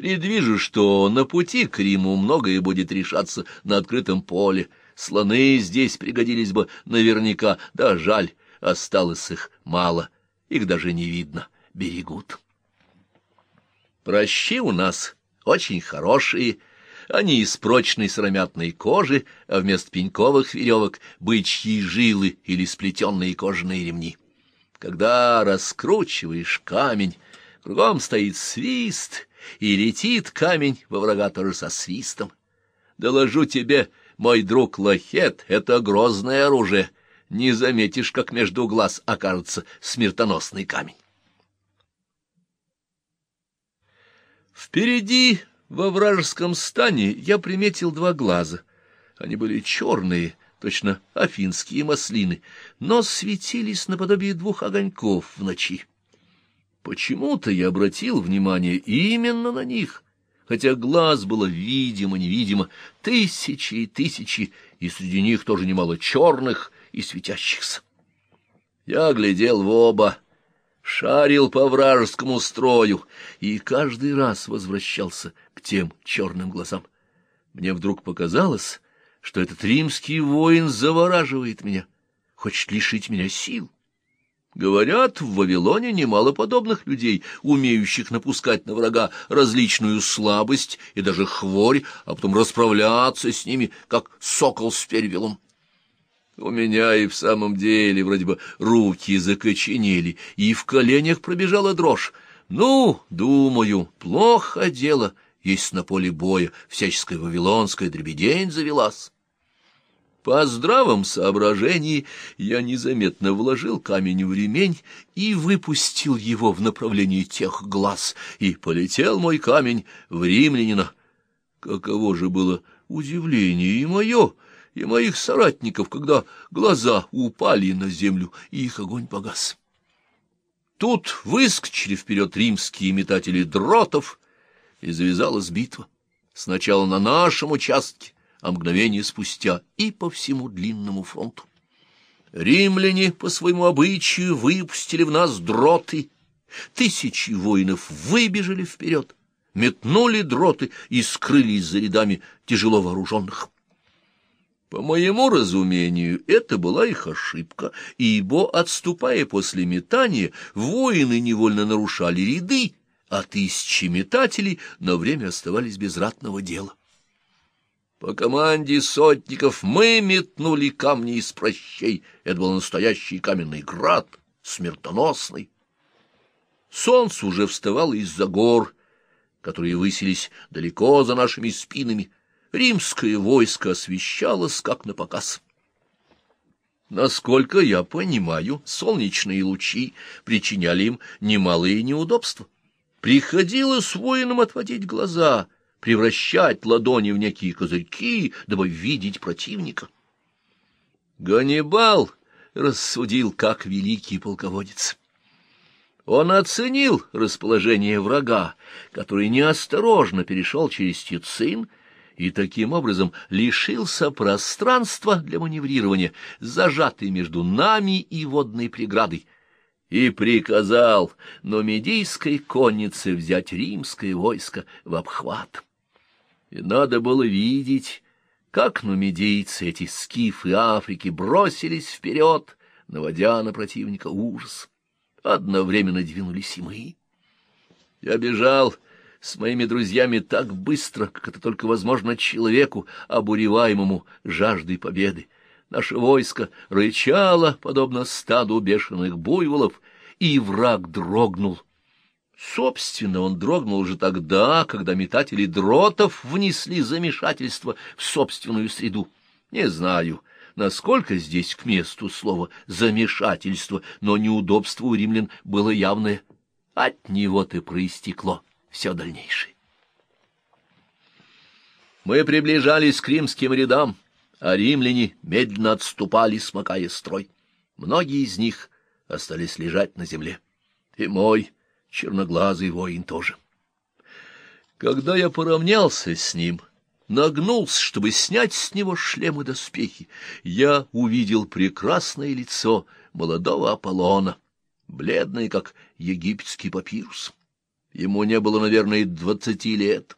Предвижу, что на пути к Риму многое будет решаться на открытом поле. Слоны здесь пригодились бы наверняка, да жаль, осталось их мало, их даже не видно, берегут. Прощи у нас очень хорошие, они из прочной сыромятной кожи, а вместо пеньковых веревок — бычьи жилы или сплетенные кожаные ремни. Когда раскручиваешь камень, кругом стоит свист, и летит камень во врага тоже со свистом. Доложу тебе, мой друг Лохет, это грозное оружие. Не заметишь, как между глаз окажется смертоносный камень. Впереди во вражеском стане я приметил два глаза. Они были черные, точно афинские маслины, но светились наподобие двух огоньков в ночи. Почему-то я обратил внимание именно на них, хотя глаз было видимо-невидимо, тысячи и тысячи, и среди них тоже немало черных и светящихся. Я глядел в оба, шарил по вражескому строю и каждый раз возвращался к тем черным глазам. Мне вдруг показалось, что этот римский воин завораживает меня, хочет лишить меня сил. Говорят, в Вавилоне немало подобных людей, умеющих напускать на врага различную слабость и даже хворь, а потом расправляться с ними, как сокол с перевелом. У меня и в самом деле вроде бы руки закоченели, и в коленях пробежала дрожь. Ну, думаю, плохо дело, если на поле боя всяческая вавилонская дребедень завелась. По здравом соображении я незаметно вложил камень в ремень и выпустил его в направлении тех глаз, и полетел мой камень в римлянина. Каково же было удивление и мое, и моих соратников, когда глаза упали на землю, и их огонь погас. Тут выскочили вперед римские метатели дротов, и завязалась битва. Сначала на нашем участке, а мгновение спустя и по всему длинному фронту. Римляне по своему обычаю выпустили в нас дроты. Тысячи воинов выбежали вперед, метнули дроты и скрылись за рядами тяжело вооруженных. По моему разумению, это была их ошибка, ибо, отступая после метания, воины невольно нарушали ряды, а тысячи метателей на время оставались без ратного дела. По команде сотников мы метнули камни из прощей. Это был настоящий каменный град, смертоносный. Солнце уже вставало из-за гор, которые высились далеко за нашими спинами, римское войско освещалось как на показ. Насколько я понимаю, солнечные лучи причиняли им немалые неудобства. Приходилось воинам отводить глаза, превращать ладони в некие козырьки, дабы видеть противника. Ганнибал рассудил, как великий полководец. Он оценил расположение врага, который неосторожно перешел через Тицин и таким образом лишился пространства для маневрирования, зажатый между нами и водной преградой, и приказал номидийской коннице взять римское войско в обхват. И надо было видеть, как нумидийцы, эти скифы Африки, бросились вперед, наводя на противника ужас. Одновременно двинулись и мы. Я бежал с моими друзьями так быстро, как это только возможно человеку, обуреваемому жаждой победы. Наше войско рычало, подобно стаду бешеных буйволов, и враг дрогнул. Собственно, он дрогнул уже тогда, когда метатели дротов внесли замешательство в собственную среду. Не знаю, насколько здесь к месту слово «замешательство», но неудобство у римлян было явное. От него-то проистекло все дальнейшее. Мы приближались к римским рядам, а римляне медленно отступали, смыкая строй. Многие из них остались лежать на земле. И мой черноглазый воин тоже. Когда я поравнялся с ним, нагнулся, чтобы снять с него шлем и доспехи, я увидел прекрасное лицо молодого Аполлона, бледное, как египетский папирус. Ему не было, наверное, двадцати лет.